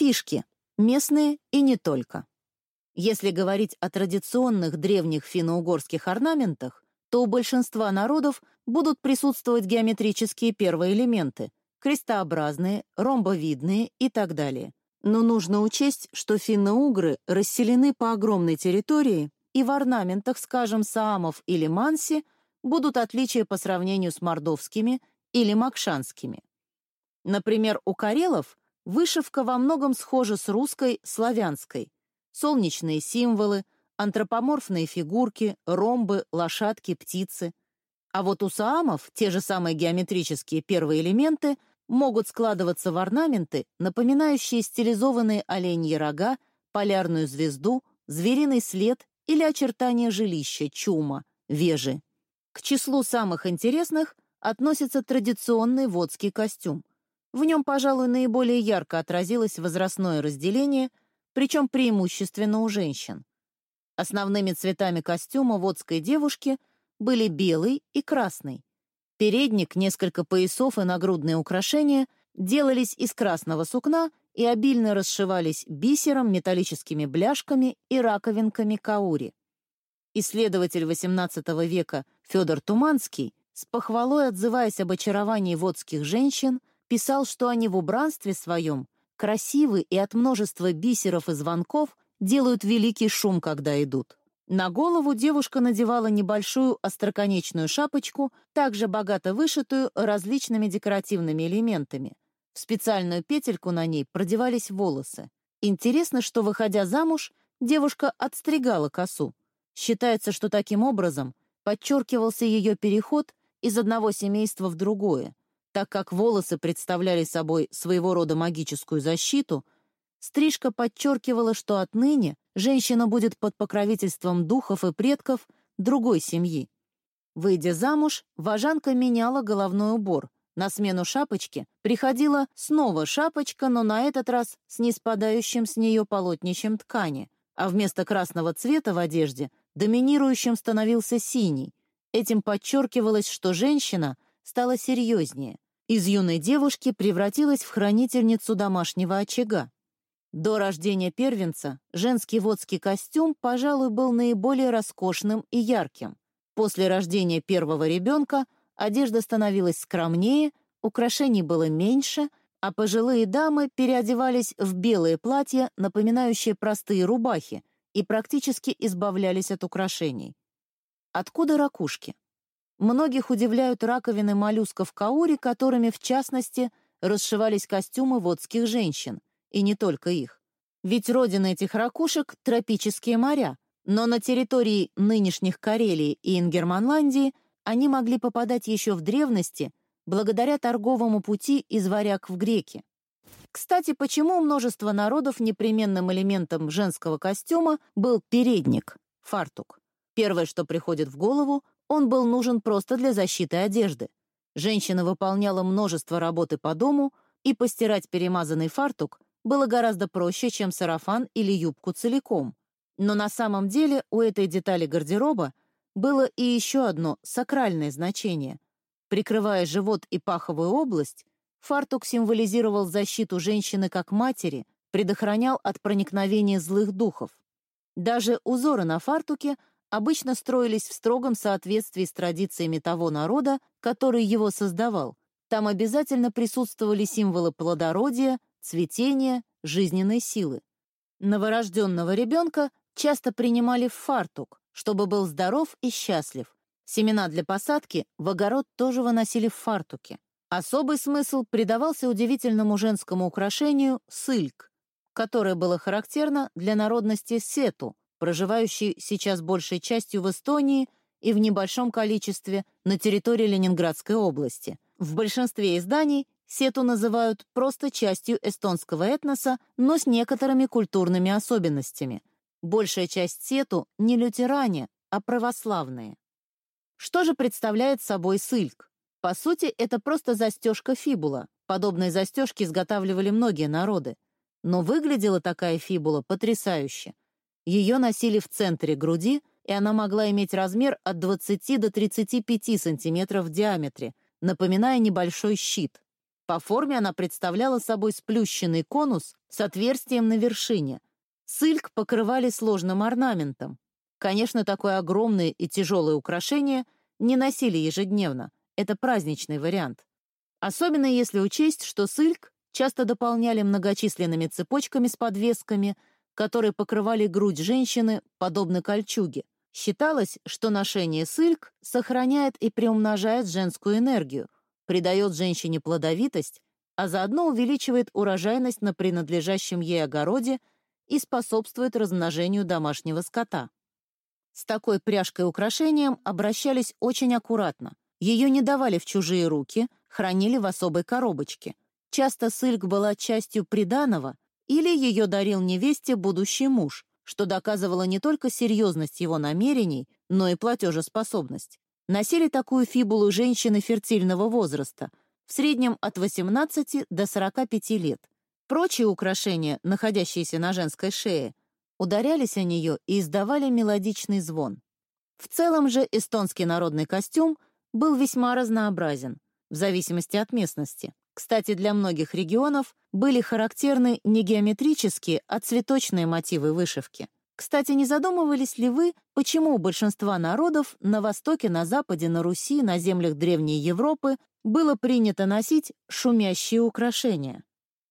фишки, местные и не только. Если говорить о традиционных древних финно-угорских орнаментах, то у большинства народов будут присутствовать геометрические первые элементы — крестообразные, ромбовидные и так далее. Но нужно учесть, что финно-угры расселены по огромной территории, и в орнаментах, скажем, саамов или манси, будут отличия по сравнению с мордовскими или макшанскими. Например, у карелов вышивка во многом схожа с русской славянской. Солнечные символы, антропоморфные фигурки, ромбы, лошадки, птицы. А вот у саамов те же самые геометрические первые элементы могут складываться в орнаменты, напоминающие стилизованные оленьи рога, полярную звезду, звериный след или очертания жилища, чума, вежи. К числу самых интересных относится традиционный водский костюм. В нем, пожалуй, наиболее ярко отразилось возрастное разделение, причем преимущественно у женщин. Основными цветами костюма водской девушки были белый и красный. Передник, несколько поясов и нагрудные украшения делались из красного сукна и обильно расшивались бисером, металлическими бляшками и раковинками каури. Исследователь XVIII века Федор Туманский, с похвалой отзываясь об очаровании водских женщин, писал, что они в убранстве своем красивы и от множества бисеров и звонков делают великий шум, когда идут. На голову девушка надевала небольшую остроконечную шапочку, также богато вышитую различными декоративными элементами. В специальную петельку на ней продевались волосы. Интересно, что, выходя замуж, девушка отстригала косу. Считается, что таким образом подчеркивался ее переход из одного семейства в другое. Так как волосы представляли собой своего рода магическую защиту, стрижка подчеркивала, что отныне женщина будет под покровительством духов и предков другой семьи. Выйдя замуж, вожанка меняла головной убор. На смену шапочки приходила снова шапочка, но на этот раз с неспадающим с нее полотнищем ткани, а вместо красного цвета в одежде доминирующим становился синий. Этим подчеркивалось, что женщина — стала серьезнее. Из юной девушки превратилась в хранительницу домашнего очага. До рождения первенца женский водский костюм, пожалуй, был наиболее роскошным и ярким. После рождения первого ребенка одежда становилась скромнее, украшений было меньше, а пожилые дамы переодевались в белые платья, напоминающие простые рубахи, и практически избавлялись от украшений. Откуда ракушки? Многих удивляют раковины моллюсков каури, которыми, в частности, расшивались костюмы водских женщин, и не только их. Ведь родина этих ракушек — тропические моря, но на территории нынешних Карелии и Ингерманландии они могли попадать еще в древности благодаря торговому пути из варяг в греки. Кстати, почему у множества народов непременным элементом женского костюма был передник, фартук? Первое, что приходит в голову, он был нужен просто для защиты одежды. Женщина выполняла множество работы по дому, и постирать перемазанный фартук было гораздо проще, чем сарафан или юбку целиком. Но на самом деле у этой детали гардероба было и еще одно сакральное значение. Прикрывая живот и паховую область, фартук символизировал защиту женщины как матери, предохранял от проникновения злых духов. Даже узоры на фартуке обычно строились в строгом соответствии с традициями того народа, который его создавал. Там обязательно присутствовали символы плодородия, цветения, жизненной силы. Новорожденного ребенка часто принимали в фартук, чтобы был здоров и счастлив. Семена для посадки в огород тоже выносили в фартуке. Особый смысл придавался удивительному женскому украшению сыльк, которое было характерно для народности сету, проживающий сейчас большей частью в Эстонии и в небольшом количестве на территории Ленинградской области. В большинстве изданий сету называют просто частью эстонского этноса, но с некоторыми культурными особенностями. Большая часть сету не лютеране, а православные. Что же представляет собой сыльк? По сути, это просто застежка фибула. Подобные застежки изготавливали многие народы. Но выглядела такая фибула потрясающе. Ее носили в центре груди, и она могла иметь размер от 20 до 35 сантиметров в диаметре, напоминая небольшой щит. По форме она представляла собой сплющенный конус с отверстием на вершине. Сыльк покрывали сложным орнаментом. Конечно, такое огромное и тяжелое украшение не носили ежедневно. Это праздничный вариант. Особенно если учесть, что сыльк часто дополняли многочисленными цепочками с подвесками, которые покрывали грудь женщины, подобно кольчуге. Считалось, что ношение сыльк сохраняет и приумножает женскую энергию, придает женщине плодовитость, а заодно увеличивает урожайность на принадлежащем ей огороде и способствует размножению домашнего скота. С такой пряжкой украшением обращались очень аккуратно. Ее не давали в чужие руки, хранили в особой коробочке. Часто сыльк была частью приданого или ее дарил невесте будущий муж, что доказывало не только серьезность его намерений, но и платежеспособность. Носили такую фибулу женщины фертильного возраста, в среднем от 18 до 45 лет. Прочие украшения, находящиеся на женской шее, ударялись о нее и издавали мелодичный звон. В целом же эстонский народный костюм был весьма разнообразен, в зависимости от местности. Кстати, для многих регионов были характерны не геометрические, а цветочные мотивы вышивки. Кстати, не задумывались ли вы, почему у большинства народов на Востоке, на Западе, на Руси, на землях Древней Европы было принято носить шумящие украшения?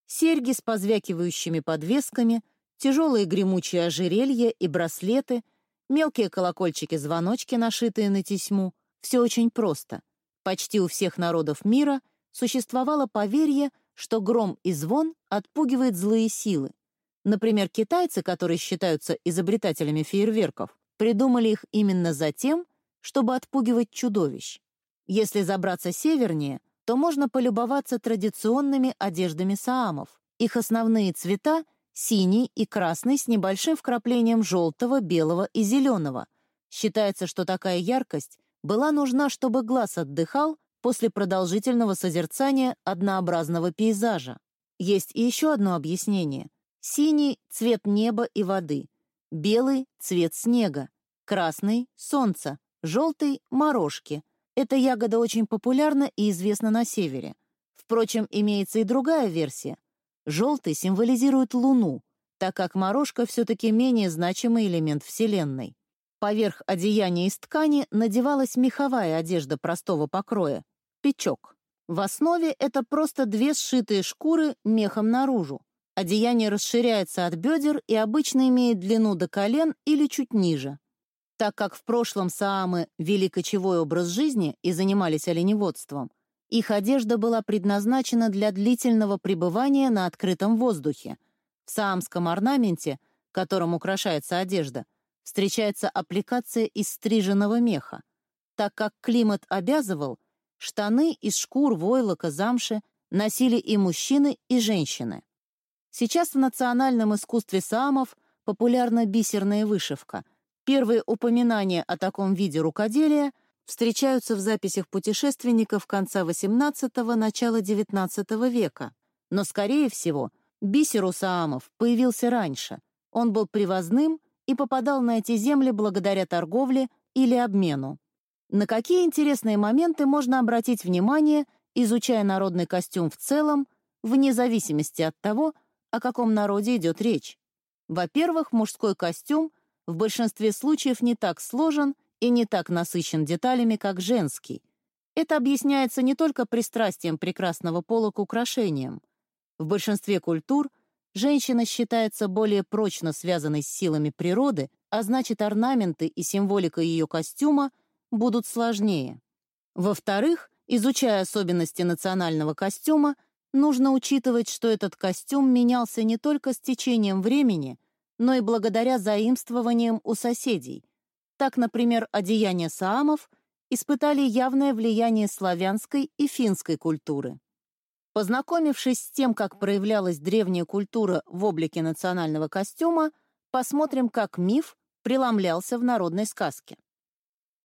Серьги с позвякивающими подвесками, тяжелые гремучие ожерелья и браслеты, мелкие колокольчики-звоночки, нашитые на тесьму — все очень просто. Почти у всех народов мира существовало поверье, что гром и звон отпугивает злые силы. Например, китайцы, которые считаются изобретателями фейерверков, придумали их именно за тем, чтобы отпугивать чудовищ. Если забраться севернее, то можно полюбоваться традиционными одеждами саамов. Их основные цвета — синий и красный с небольшим вкраплением желтого, белого и зеленого. Считается, что такая яркость была нужна, чтобы глаз отдыхал после продолжительного созерцания однообразного пейзажа. Есть и еще одно объяснение. Синий — цвет неба и воды, белый — цвет снега, красный — солнца, желтый — морожки. Эта ягода очень популярна и известна на севере. Впрочем, имеется и другая версия. Желтый символизирует Луну, так как морожка все-таки менее значимый элемент Вселенной. Поверх одеяния из ткани надевалась меховая одежда простого покроя, Печок. В основе это просто две сшитые шкуры мехом наружу. Одеяние расширяется от бедер и обычно имеет длину до колен или чуть ниже. Так как в прошлом саамы вели кочевой образ жизни и занимались оленеводством, их одежда была предназначена для длительного пребывания на открытом воздухе. В саамском орнаменте, которым украшается одежда, встречается аппликация из стриженного меха. Так как климат обязывал — Штаны из шкур, войлока, замши носили и мужчины, и женщины. Сейчас в национальном искусстве саамов популярна бисерная вышивка. Первые упоминания о таком виде рукоделия встречаются в записях путешественников конца XVIII – начала XIX века. Но, скорее всего, бисер у саамов появился раньше. Он был привозным и попадал на эти земли благодаря торговле или обмену. На какие интересные моменты можно обратить внимание, изучая народный костюм в целом, вне зависимости от того, о каком народе идет речь? Во-первых, мужской костюм в большинстве случаев не так сложен и не так насыщен деталями, как женский. Это объясняется не только пристрастием прекрасного пола к украшениям. В большинстве культур женщина считается более прочно связанной с силами природы, а значит орнаменты и символика ее костюма будут сложнее. Во-вторых, изучая особенности национального костюма, нужно учитывать, что этот костюм менялся не только с течением времени, но и благодаря заимствованиям у соседей. Так, например, одеяния саамов испытали явное влияние славянской и финской культуры. Познакомившись с тем, как проявлялась древняя культура в облике национального костюма, посмотрим, как миф преломлялся в народной сказке.